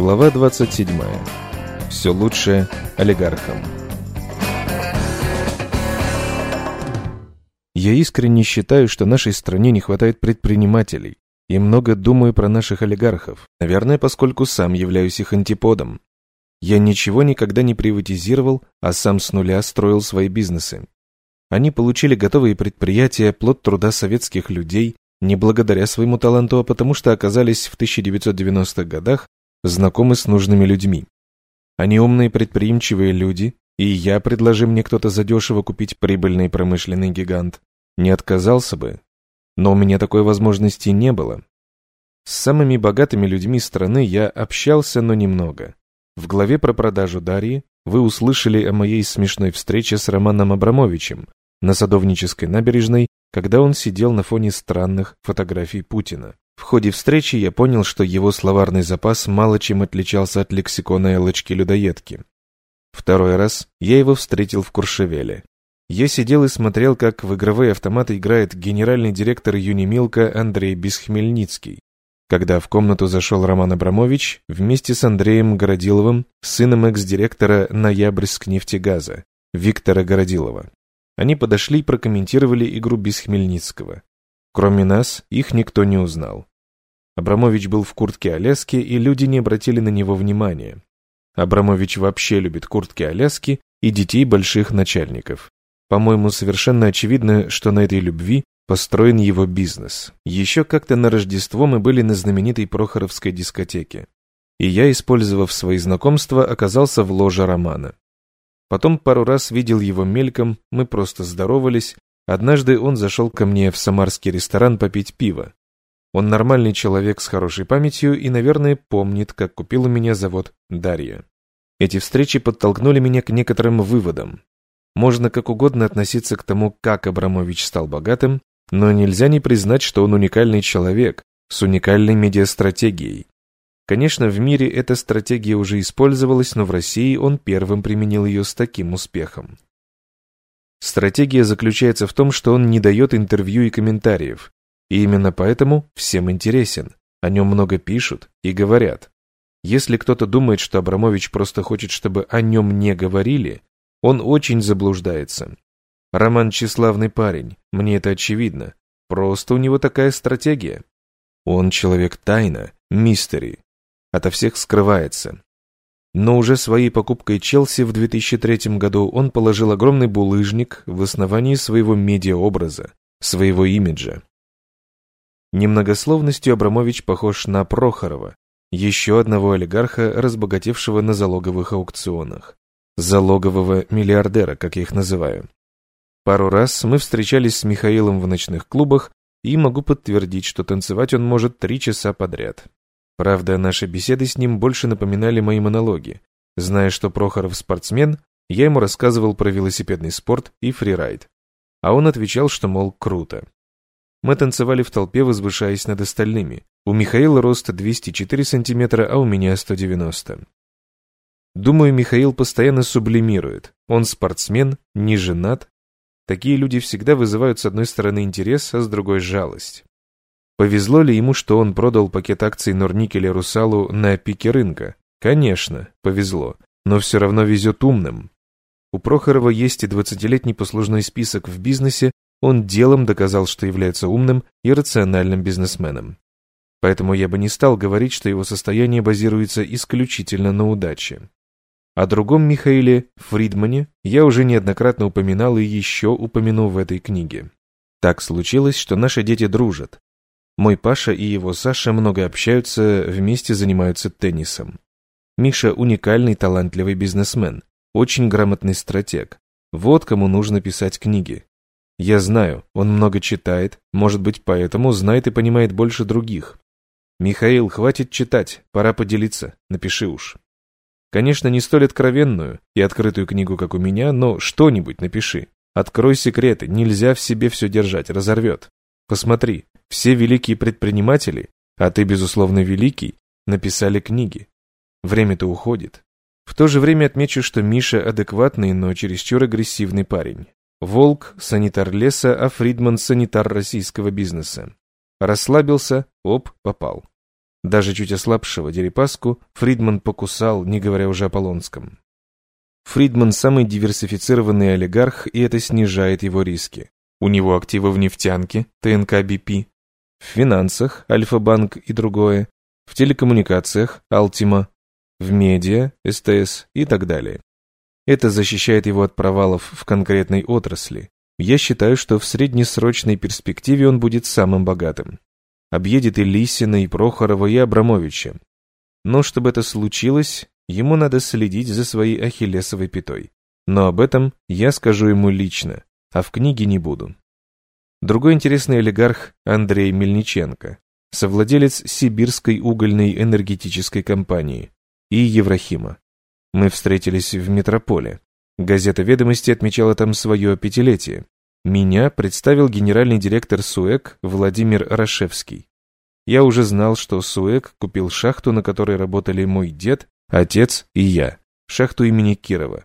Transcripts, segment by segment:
Глава 27. Все лучше олигархам. Я искренне считаю, что нашей стране не хватает предпринимателей, и много думаю про наших олигархов, наверное, поскольку сам являюсь их антиподом. Я ничего никогда не приватизировал, а сам с нуля строил свои бизнесы. Они получили готовые предприятия, плод труда советских людей, не благодаря своему таланту, а потому что оказались в 1990-х годах знакомы с нужными людьми. Они умные предприимчивые люди, и я, предложи мне кто-то задешево купить прибыльный промышленный гигант, не отказался бы. Но у меня такой возможности не было. С самыми богатыми людьми страны я общался, но немного. В главе про продажу Дарьи вы услышали о моей смешной встрече с Романом Абрамовичем на Садовнической набережной, когда он сидел на фоне странных фотографий Путина. В ходе встречи я понял, что его словарный запас мало чем отличался от лексикона Элочки-людоедки. Второй раз я его встретил в Куршевеле. Я сидел и смотрел, как в игровые автоматы играет генеральный директор Юнимилка Андрей Бесхмельницкий. Когда в комнату зашел Роман Абрамович вместе с Андреем Городиловым, сыном экс-директора Ноябрьск-нефтегаза, Виктора Городилова. Они подошли и прокомментировали игру Бесхмельницкого. Кроме нас, их никто не узнал. Абрамович был в куртке Аляски, и люди не обратили на него внимания. Абрамович вообще любит куртки Аляски и детей больших начальников. По-моему, совершенно очевидно, что на этой любви построен его бизнес. Еще как-то на Рождество мы были на знаменитой Прохоровской дискотеке. И я, использовав свои знакомства, оказался в ложе Романа. Потом пару раз видел его мельком, мы просто здоровались. Однажды он зашел ко мне в самарский ресторан попить пиво. Он нормальный человек с хорошей памятью и, наверное, помнит, как купил у меня завод Дарья. Эти встречи подтолкнули меня к некоторым выводам. Можно как угодно относиться к тому, как Абрамович стал богатым, но нельзя не признать, что он уникальный человек с уникальной медиастратегией. Конечно, в мире эта стратегия уже использовалась, но в России он первым применил ее с таким успехом. Стратегия заключается в том, что он не дает интервью и комментариев, и именно поэтому всем интересен. О нем много пишут и говорят. Если кто-то думает, что Абрамович просто хочет, чтобы о нем не говорили, он очень заблуждается. Роман тщеславный парень, мне это очевидно. Просто у него такая стратегия. Он человек тайна, мистери. Ото всех скрывается. Но уже своей покупкой Челси в 2003 году он положил огромный булыжник в основании своего медиаобраза, своего имиджа. Немногословностью Абрамович похож на Прохорова, еще одного олигарха, разбогатевшего на залоговых аукционах. Залогового миллиардера, как я их называю. Пару раз мы встречались с Михаилом в ночных клубах, и могу подтвердить, что танцевать он может три часа подряд. Правда, наши беседы с ним больше напоминали мои монологи. Зная, что Прохоров спортсмен, я ему рассказывал про велосипедный спорт и фрирайд. А он отвечал, что, мол, круто. Мы танцевали в толпе, возвышаясь над остальными. У Михаила рост 204 сантиметра, а у меня 190. Думаю, Михаил постоянно сублимирует. Он спортсмен, не женат. Такие люди всегда вызывают с одной стороны интерес, а с другой жалость. Повезло ли ему, что он продал пакет акций Норникеля Русалу на пике рынка? Конечно, повезло, но все равно везет умным. У Прохорова есть и 20-летний послужной список в бизнесе, он делом доказал, что является умным и рациональным бизнесменом. Поэтому я бы не стал говорить, что его состояние базируется исключительно на удаче. О другом Михаиле Фридмане я уже неоднократно упоминал и еще упомяну в этой книге. Так случилось, что наши дети дружат. Мой Паша и его Саша много общаются, вместе занимаются теннисом. Миша уникальный талантливый бизнесмен, очень грамотный стратег. Вот кому нужно писать книги. Я знаю, он много читает, может быть, поэтому знает и понимает больше других. Михаил, хватит читать, пора поделиться, напиши уж. Конечно, не столь откровенную и открытую книгу, как у меня, но что-нибудь напиши. Открой секреты, нельзя в себе все держать, разорвет. Посмотри, все великие предприниматели, а ты, безусловно, великий, написали книги. Время-то уходит. В то же время отмечу, что Миша адекватный, но чересчур агрессивный парень. Волк – санитар леса, а Фридман – санитар российского бизнеса. Расслабился, оп, попал. Даже чуть ослабшего Дерипаску Фридман покусал, не говоря уже о Полонском. Фридман самый диверсифицированный олигарх, и это снижает его риски. У него активы в нефтянке, ТНК БП, в финансах, Альфа-банк и другое, в телекоммуникациях, Алтима, в медиа, СТС и так далее. Это защищает его от провалов в конкретной отрасли. Я считаю, что в среднесрочной перспективе он будет самым богатым. Объедет и Лисина, и Прохорова, и Абрамовича. Но чтобы это случилось, ему надо следить за своей ахиллесовой пятой. Но об этом я скажу ему лично, а в книге не буду. Другой интересный олигарх Андрей Мельниченко, совладелец Сибирской угольной энергетической компании и Еврахима. Мы встретились в метрополе. Газета «Ведомости» отмечала там свое пятилетие. Меня представил генеральный директор СУЭК Владимир Рашевский. Я уже знал, что СУЭК купил шахту, на которой работали мой дед, отец и я, шахту имени Кирова.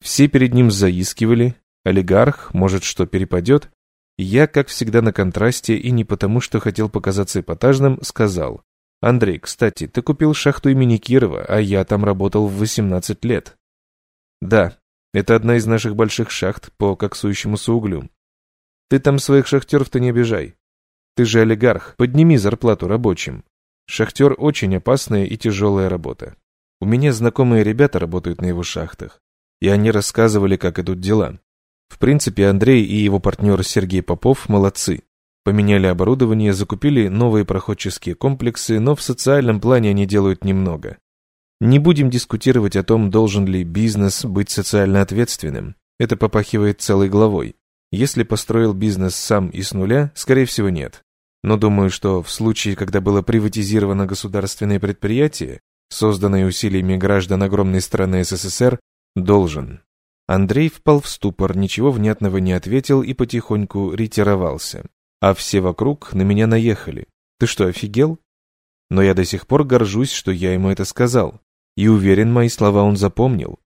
Все перед ним заискивали, олигарх, может, что перепадет. Я, как всегда, на контрасте и не потому, что хотел показаться эпатажным, сказал, Андрей, кстати, ты купил шахту имени Кирова, а я там работал в 18 лет. Да, это одна из наших больших шахт по коксующемуся углю. Ты там своих шахтеров-то не обижай. Ты же олигарх, подними зарплату рабочим. Шахтер очень опасная и тяжелая работа. У меня знакомые ребята работают на его шахтах, и они рассказывали, как идут дела. В принципе, Андрей и его партнер Сергей Попов молодцы. Поменяли оборудование, закупили новые проходческие комплексы, но в социальном плане они делают немного. Не будем дискутировать о том, должен ли бизнес быть социально ответственным. Это попахивает целой главой. Если построил бизнес сам и с нуля, скорее всего нет. Но думаю, что в случае, когда было приватизировано государственное предприятие, созданное усилиями граждан огромной страны СССР, должен. Андрей впал в ступор, ничего внятного не ответил и потихоньку ретировался а все вокруг на меня наехали. Ты что, офигел? Но я до сих пор горжусь, что я ему это сказал, и уверен, мои слова он запомнил.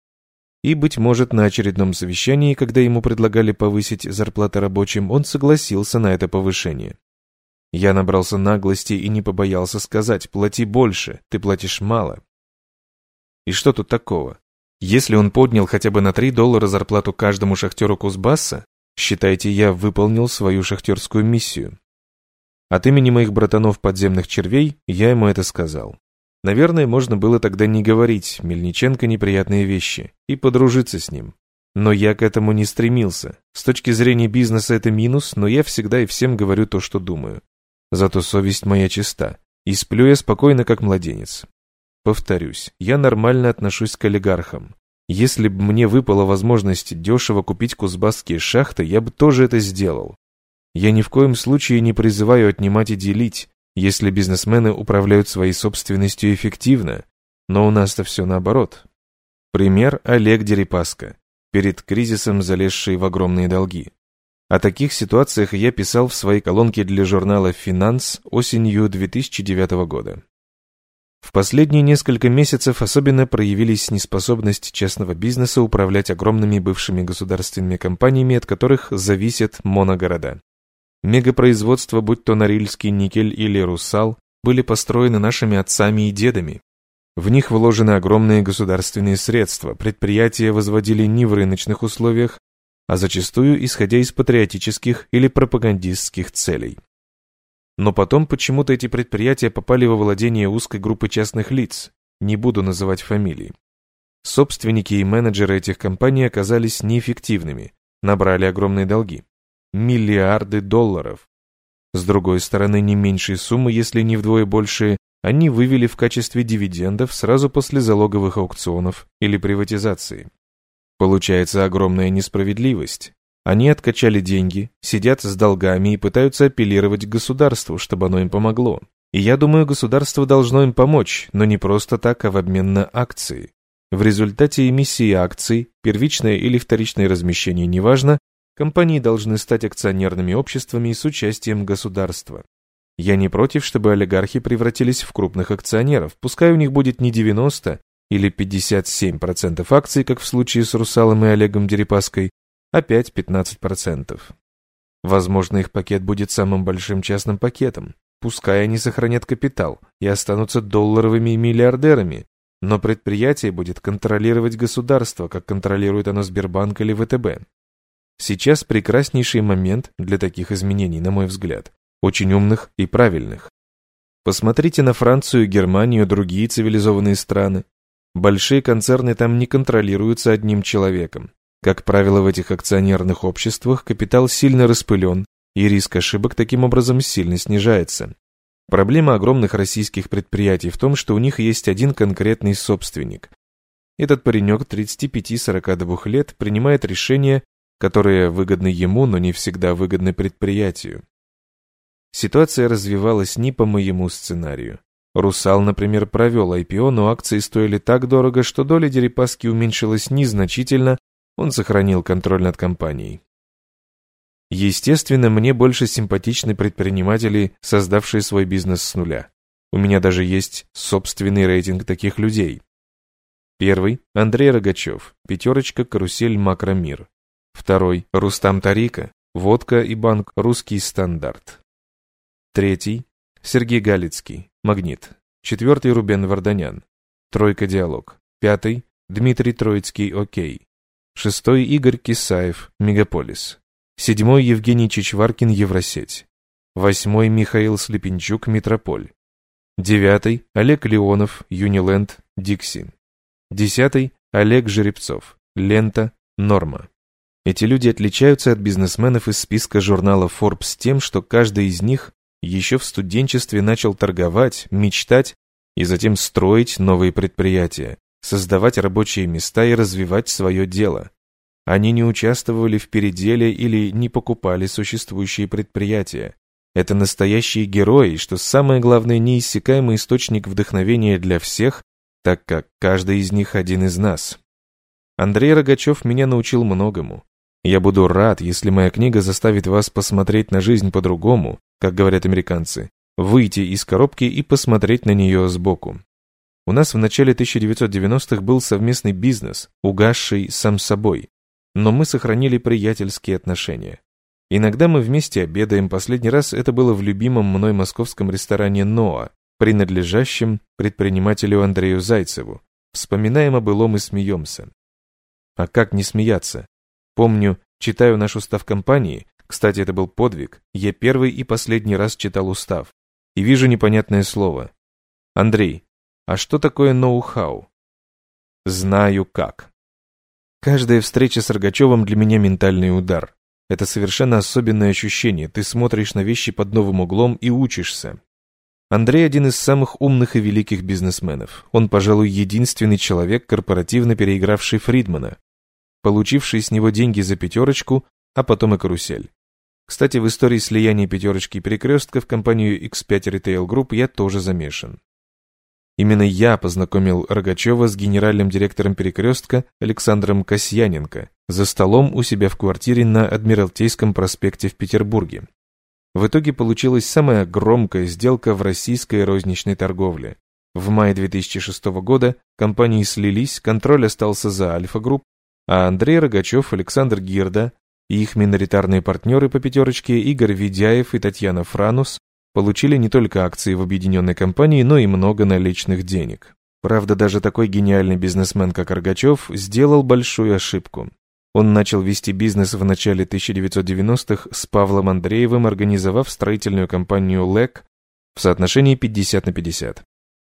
И, быть может, на очередном совещании, когда ему предлагали повысить зарплаты рабочим, он согласился на это повышение. Я набрался наглости и не побоялся сказать «плати больше, ты платишь мало». И что тут такого? Если он поднял хотя бы на 3 доллара зарплату каждому шахтеру Кузбасса, Считайте, я выполнил свою шахтерскую миссию. От имени моих братанов подземных червей я ему это сказал. Наверное, можно было тогда не говорить Мельниченко неприятные вещи и подружиться с ним. Но я к этому не стремился. С точки зрения бизнеса это минус, но я всегда и всем говорю то, что думаю. Зато совесть моя чиста, и сплю я спокойно, как младенец. Повторюсь, я нормально отношусь к олигархам, если бы мне выпала возможность дешево купить кузбасские шахты, я бы тоже это сделал. Я ни в коем случае не призываю отнимать и делить, если бизнесмены управляют своей собственностью эффективно, но у нас-то все наоборот. Пример Олег Дерипаска, перед кризисом залезший в огромные долги. О таких ситуациях я писал в своей колонке для журнала «Финанс» осенью 2009 года. В последние несколько месяцев особенно проявились неспособность частного бизнеса управлять огромными бывшими государственными компаниями, от которых зависят моногорода. Мегапроизводства, будь то Норильский никель или Русал, были построены нашими отцами и дедами. В них вложены огромные государственные средства, предприятия возводили не в рыночных условиях, а зачастую исходя из патриотических или пропагандистских целей. Но потом почему-то эти предприятия попали во владение узкой группы частных лиц, не буду называть фамилии. Собственники и менеджеры этих компаний оказались неэффективными, набрали огромные долги. Миллиарды долларов. С другой стороны, не меньшие суммы, если не вдвое больше, они вывели в качестве дивидендов сразу после залоговых аукционов или приватизации. Получается огромная несправедливость. Они откачали деньги, сидят с долгами и пытаются апеллировать к государству, чтобы оно им помогло. И я думаю, государство должно им помочь, но не просто так, а в обмен на акции. В результате эмиссии акций, первичное или вторичное размещение неважно, компании должны стать акционерными обществами с участием государства. Я не против, чтобы олигархи превратились в крупных акционеров, пускай у них будет не 90 или 57% акций, как в случае с Русалом и Олегом Дерипаской, опять 15%. Возможно, их пакет будет самым большим частным пакетом. Пускай они сохранят капитал и останутся долларовыми миллиардерами, но предприятие будет контролировать государство, как контролирует оно Сбербанк или ВТБ. Сейчас прекраснейший момент для таких изменений, на мой взгляд, очень умных и правильных. Посмотрите на Францию, Германию, другие цивилизованные страны. Большие концерны там не контролируются одним человеком. Как правило, в этих акционерных обществах капитал сильно распылен, и риск ошибок таким образом сильно снижается. Проблема огромных российских предприятий в том, что у них есть один конкретный собственник. Этот паренек 35-42 лет принимает решения, которые выгодны ему, но не всегда выгодны предприятию. Ситуация развивалась не по моему сценарию. «Русал», например, провел IPO, но акции стоили так дорого, что доля Дерипаски уменьшилась незначительно, он сохранил контроль над компанией. Естественно, мне больше симпатичны предприниматели, создавшие свой бизнес с нуля. У меня даже есть собственный рейтинг таких людей. Первый – Андрей Рогачев, пятерочка, карусель, макромир. Второй – Рустам Тарика, водка и банк «Русский стандарт». Третий – Сергей Галицкий, магнит. Четвертый – Рубен Варданян, тройка диалог. Пятый – Дмитрий Троицкий, окей. Шестой – Игорь Кисаев, мегаполис. Седьмой – Евгений Чичваркин, Евросеть. Восьмой – Михаил Слепенчук, Метрополь. Девятый – Олег Леонов, Юниленд, Дикси. Десятый – Олег Жеребцов, Лента, Норма. Эти люди отличаются от бизнесменов из списка журнала Forbes тем, что каждый из них еще в студенчестве начал торговать, мечтать и затем строить новые предприятия, создавать рабочие места и развивать свое дело. Они не участвовали в переделе или не покупали существующие предприятия. Это настоящие герои, что самое главное, неиссякаемый источник вдохновения для всех, так как каждый из них один из нас. Андрей Рогачев меня научил многому. Я буду рад, если моя книга заставит вас посмотреть на жизнь по-другому, как говорят американцы, выйти из коробки и посмотреть на нее сбоку. У нас в начале 1990-х был совместный бизнес, угасший сам собой но мы сохранили приятельские отношения. Иногда мы вместе обедаем, последний раз это было в любимом мной московском ресторане «Ноа», принадлежащем предпринимателю Андрею Зайцеву. Вспоминаем о былом и смеемся. А как не смеяться? Помню, читаю наш устав компании, кстати, это был подвиг, я первый и последний раз читал устав, и вижу непонятное слово. Андрей, а что такое ноу-хау? Знаю как. Каждая встреча с Рогачевым для меня ментальный удар. Это совершенно особенное ощущение. Ты смотришь на вещи под новым углом и учишься. Андрей один из самых умных и великих бизнесменов. Он, пожалуй, единственный человек, корпоративно переигравший Фридмана, получивший с него деньги за пятерочку, а потом и карусель. Кстати, в истории слияния пятерочки и перекрестка в компанию X5 Retail Group я тоже замешан. Именно я познакомил Рогачева с генеральным директором «Перекрестка» Александром Касьяненко за столом у себя в квартире на Адмиралтейском проспекте в Петербурге. В итоге получилась самая громкая сделка в российской розничной торговле. В мае 2006 года компании слились, контроль остался за Альфа-групп, а Андрей Рогачев, Александр Гирда и их миноритарные партнеры по пятерочке Игорь Ведяев и Татьяна Франус получили не только акции в объединенной компании, но и много наличных денег. Правда, даже такой гениальный бизнесмен, как Аргачев, сделал большую ошибку. Он начал вести бизнес в начале 1990-х с Павлом Андреевым, организовав строительную компанию ЛЭК в соотношении 50 на 50.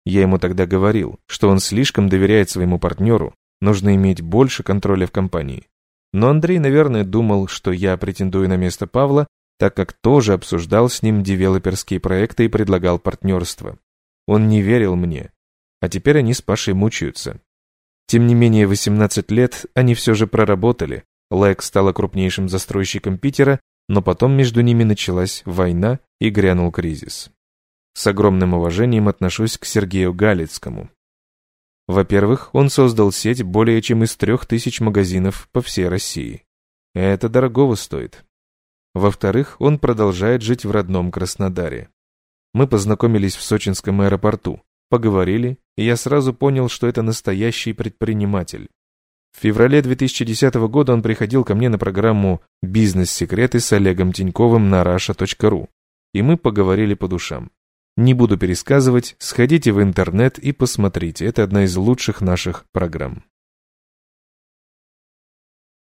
Я ему тогда говорил, что он слишком доверяет своему партнеру, нужно иметь больше контроля в компании. Но Андрей, наверное, думал, что я претендую на место Павла, так как тоже обсуждал с ним девелоперские проекты и предлагал партнерство. Он не верил мне, а теперь они с Пашей мучаются. Тем не менее, 18 лет они все же проработали. Лэк стала крупнейшим застройщиком Питера, но потом между ними началась война и грянул кризис. С огромным уважением отношусь к Сергею Галицкому. Во-первых, он создал сеть более чем из трех тысяч магазинов по всей России. Это дорогого стоит. Во-вторых, он продолжает жить в родном Краснодаре. Мы познакомились в сочинском аэропорту, поговорили, и я сразу понял, что это настоящий предприниматель. В феврале 2010 года он приходил ко мне на программу «Бизнес-секреты» с Олегом Тиньковым на rasha.ru. и мы поговорили по душам. Не буду пересказывать, сходите в интернет и посмотрите, это одна из лучших наших программ.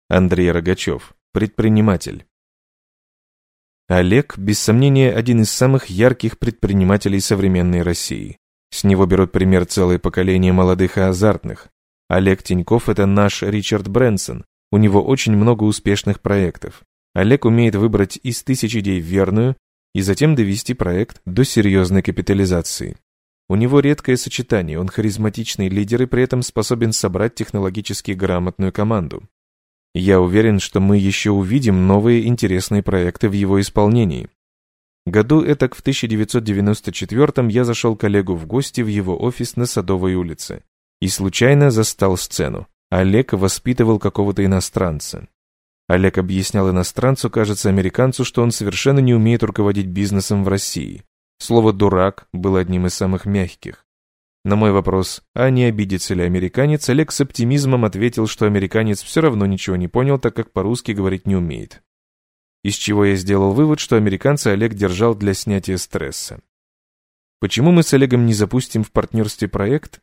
Андрей Рогачев, предприниматель. Олег, без сомнения, один из самых ярких предпринимателей современной России. С него берут пример целое поколение молодых и азартных. Олег Тиньков – это наш Ричард Брэнсон. У него очень много успешных проектов. Олег умеет выбрать из тысяч идей верную и затем довести проект до серьезной капитализации. У него редкое сочетание, он харизматичный лидер и при этом способен собрать технологически грамотную команду. Я уверен, что мы еще увидим новые интересные проекты в его исполнении. Году этак в 1994 я зашел коллегу в гости в его офис на Садовой улице и случайно застал сцену. Олег воспитывал какого-то иностранца. Олег объяснял иностранцу, кажется, американцу, что он совершенно не умеет руководить бизнесом в России. Слово «дурак» было одним из самых мягких. На мой вопрос, а не обидится ли американец, Олег с оптимизмом ответил, что американец все равно ничего не понял, так как по-русски говорить не умеет. Из чего я сделал вывод, что американца Олег держал для снятия стресса. Почему мы с Олегом не запустим в партнерстве проект?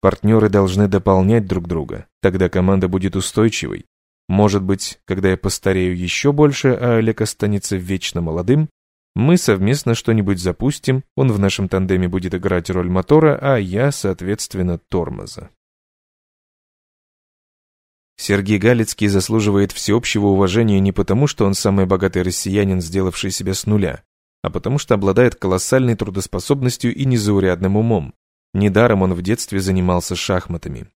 Партнеры должны дополнять друг друга, тогда команда будет устойчивой. Может быть, когда я постарею еще больше, а Олег останется вечно молодым, мы совместно что-нибудь запустим, он в нашем тандеме будет играть роль мотора, а я, соответственно, тормоза. Сергей Галицкий заслуживает всеобщего уважения не потому, что он самый богатый россиянин, сделавший себя с нуля, а потому что обладает колоссальной трудоспособностью и незаурядным умом. Недаром он в детстве занимался шахматами.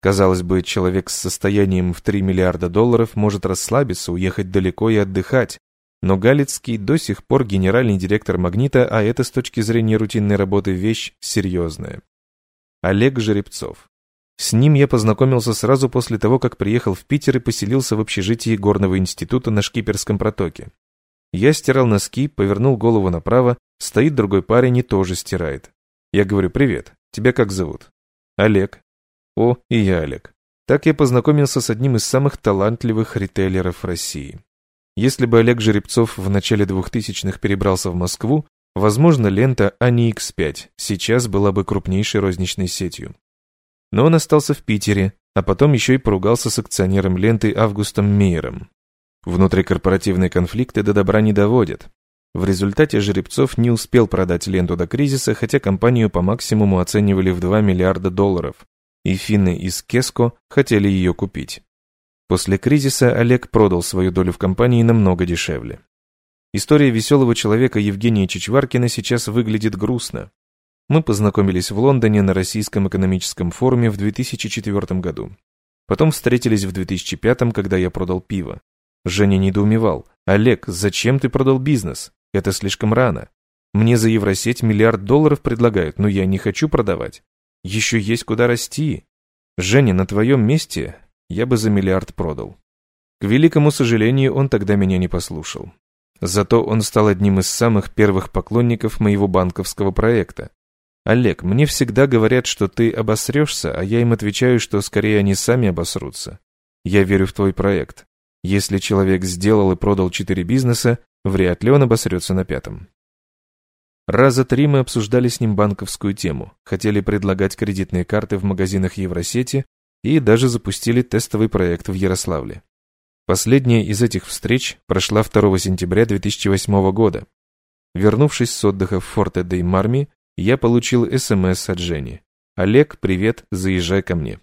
Казалось бы, человек с состоянием в 3 миллиарда долларов может расслабиться, уехать далеко и отдыхать, но Галицкий до сих пор генеральный директор «Магнита», а это с точки зрения рутинной работы вещь серьезная. Олег Жеребцов. С ним я познакомился сразу после того, как приехал в Питер и поселился в общежитии Горного института на Шкиперском протоке. Я стирал носки, повернул голову направо, стоит другой парень и тоже стирает. Я говорю, привет, тебя как зовут? Олег. О, и я Олег. Так я познакомился с одним из самых талантливых ритейлеров России. Если бы Олег Жеребцов в начале 2000-х перебрался в Москву, возможно, лента Ани X5 сейчас была бы крупнейшей розничной сетью. Но он остался в Питере, а потом еще и поругался с акционером ленты Августом Мейером. Внутрикорпоративные конфликты до добра не доводят. В результате Жеребцов не успел продать ленту до кризиса, хотя компанию по максимуму оценивали в 2 миллиарда долларов, и финны из Кеско хотели ее купить. После кризиса Олег продал свою долю в компании намного дешевле. История веселого человека Евгения Чичваркина сейчас выглядит грустно. Мы познакомились в Лондоне на Российском экономическом форуме в 2004 году. Потом встретились в 2005, когда я продал пиво. Женя недоумевал. «Олег, зачем ты продал бизнес? Это слишком рано. Мне за Евросеть миллиард долларов предлагают, но я не хочу продавать. Еще есть куда расти. Женя, на твоем месте я бы за миллиард продал. К великому сожалению, он тогда меня не послушал. Зато он стал одним из самых первых поклонников моего банковского проекта. «Олег, мне всегда говорят, что ты обосрешься, а я им отвечаю, что скорее они сами обосрутся. Я верю в твой проект. Если человек сделал и продал четыре бизнеса, вряд ли он обосрется на пятом». Раза три мы обсуждали с ним банковскую тему, хотели предлагать кредитные карты в магазинах Евросети, и даже запустили тестовый проект в Ярославле. Последняя из этих встреч прошла 2 сентября 2008 года. Вернувшись с отдыха в Форте де Марми, я получил СМС от Жени. «Олег, привет, заезжай ко мне».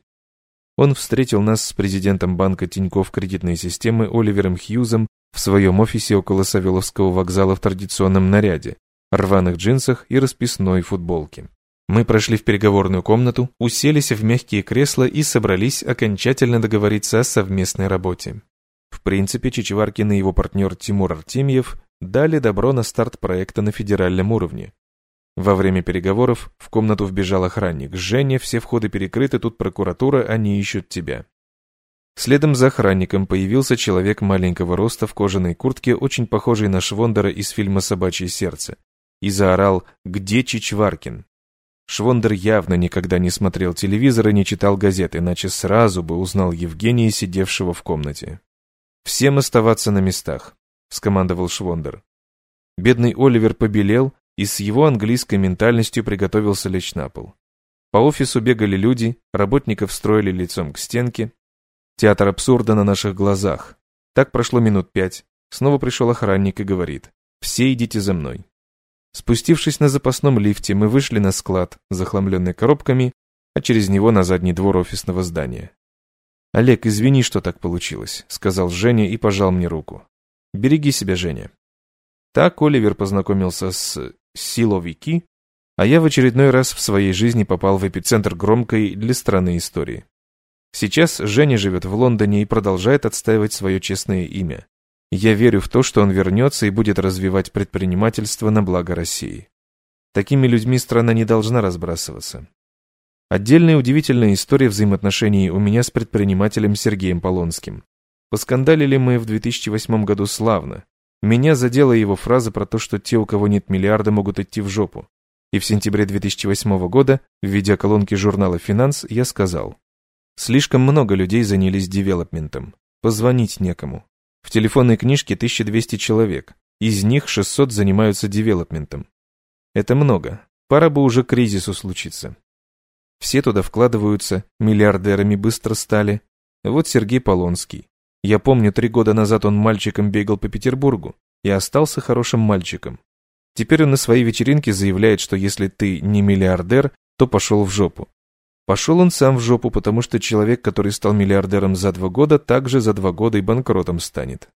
Он встретил нас с президентом банка Тинькофф кредитной системы Оливером Хьюзом в своем офисе около Савеловского вокзала в традиционном наряде, рваных джинсах и расписной футболке. Мы прошли в переговорную комнату, уселись в мягкие кресла и собрались окончательно договориться о совместной работе. В принципе, Чичеваркин и его партнер Тимур Артемьев дали добро на старт проекта на федеральном уровне. Во время переговоров в комнату вбежал охранник. «Женя, все входы перекрыты, тут прокуратура, они ищут тебя». Следом за охранником появился человек маленького роста в кожаной куртке, очень похожий на Швондера из фильма «Собачье сердце», и заорал «Где Чичваркин?». Швондер явно никогда не смотрел телевизор и не читал газет, иначе сразу бы узнал Евгения, сидевшего в комнате. «Всем оставаться на местах», — скомандовал Швондер. Бедный Оливер побелел и с его английской ментальностью приготовился лечь на пол. По офису бегали люди, работников строили лицом к стенке. Театр абсурда на наших глазах. Так прошло минут пять. Снова пришел охранник и говорит, «Все идите за мной». Спустившись на запасном лифте, мы вышли на склад, захламленный коробками, а через него на задний двор офисного здания. «Олег, извини, что так получилось», — сказал Женя и пожал мне руку. «Береги себя, Женя». Так Оливер познакомился с силовики, а я в очередной раз в своей жизни попал в эпицентр громкой для страны истории. Сейчас Женя живет в Лондоне и продолжает отстаивать свое честное имя. Я верю в то, что он вернется и будет развивать предпринимательство на благо России. Такими людьми страна не должна разбрасываться. Отдельная удивительная история взаимоотношений у меня с предпринимателем Сергеем Полонским. Поскандалили мы в 2008 году славно. Меня задела его фраза про то, что те, у кого нет миллиарда, могут идти в жопу. И в сентябре 2008 года в видеоколонке журнала «Финанс» я сказал, «Слишком много людей занялись девелопментом. Позвонить некому. В телефонной книжке 1200 человек, из них 600 занимаются девелопментом. Это много, пора бы уже кризису случиться. Все туда вкладываются, миллиардерами быстро стали. Вот Сергей Полонский. Я помню, три года назад он мальчиком бегал по Петербургу и остался хорошим мальчиком. Теперь он на своей вечеринке заявляет, что если ты не миллиардер, то пошел в жопу. Пошел он сам в жопу, потому что человек, который стал миллиардером за два года, также за два года и банкротом станет.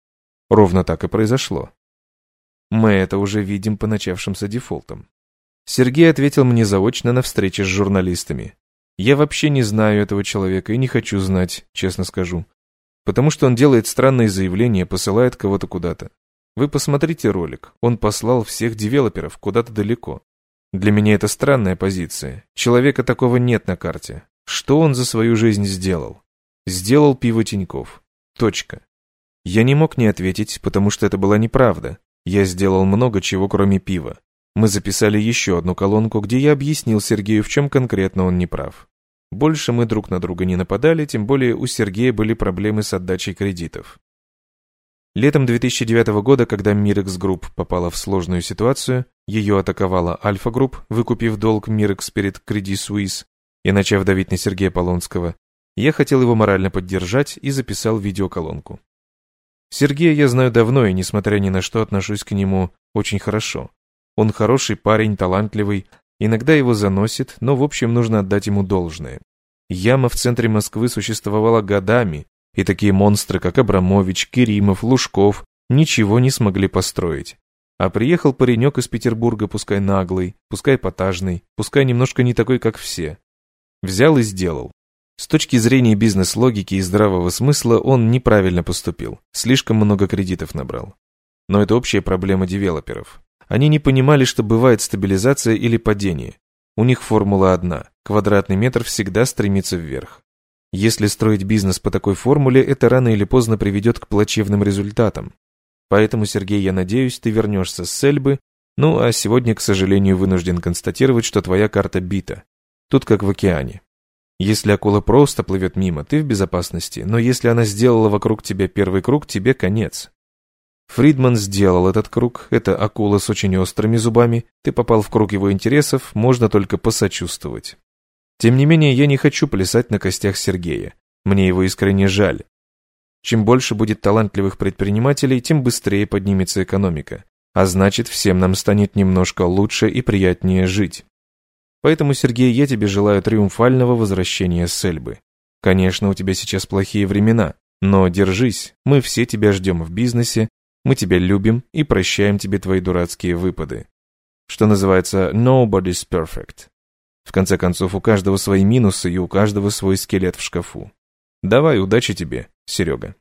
Ровно так и произошло. Мы это уже видим по начавшимся дефолтам. Сергей ответил мне заочно на встрече с журналистами. Я вообще не знаю этого человека и не хочу знать, честно скажу. Потому что он делает странные заявления, посылает кого-то куда-то. Вы посмотрите ролик. Он послал всех девелоперов куда-то далеко. Для меня это странная позиция. Человека такого нет на карте. Что он за свою жизнь сделал? Сделал пиво Тиньков. Точка. Я не мог не ответить, потому что это была неправда. Я сделал много чего, кроме пива. Мы записали еще одну колонку, где я объяснил Сергею, в чем конкретно он не прав. Больше мы друг на друга не нападали, тем более у Сергея были проблемы с отдачей кредитов. Летом 2009 года, когда Mirax Group попала в сложную ситуацию, ее атаковала Альфа-Групп, выкупив долг Mirax перед Credit Suisse и начав давить на Сергея Полонского, я хотел его морально поддержать и записал видеоколонку. Сергея я знаю давно и, несмотря ни на что, отношусь к нему очень хорошо. Он хороший парень, талантливый, иногда его заносит, но в общем нужно отдать ему должное. Яма в центре Москвы существовала годами, и такие монстры, как Абрамович, Керимов, Лужков, ничего не смогли построить. А приехал паренек из Петербурга, пускай наглый, пускай потажный, пускай немножко не такой, как все. Взял и сделал. С точки зрения бизнес-логики и здравого смысла он неправильно поступил, слишком много кредитов набрал. Но это общая проблема девелоперов. Они не понимали, что бывает стабилизация или падение. У них формула одна – квадратный метр всегда стремится вверх. Если строить бизнес по такой формуле, это рано или поздно приведет к плачевным результатам. Поэтому, Сергей, я надеюсь, ты вернешься с Эльбы, ну а сегодня, к сожалению, вынужден констатировать, что твоя карта бита. Тут как в океане. Если акула просто плывет мимо, ты в безопасности, но если она сделала вокруг тебя первый круг, тебе конец. Фридман сделал этот круг, это акула с очень острыми зубами, ты попал в круг его интересов, можно только посочувствовать. Тем не менее, я не хочу плясать на костях Сергея. Мне его искренне жаль. Чем больше будет талантливых предпринимателей, тем быстрее поднимется экономика. А значит, всем нам станет немножко лучше и приятнее жить. Поэтому, Сергей, я тебе желаю триумфального возвращения с Эльбы. Конечно, у тебя сейчас плохие времена, но держись, мы все тебя ждем в бизнесе, мы тебя любим и прощаем тебе твои дурацкие выпады. Что называется, nobody's perfect. В конце концов, у каждого свои минусы и у каждого свой скелет в шкафу. Давай, удачи тебе, Серега.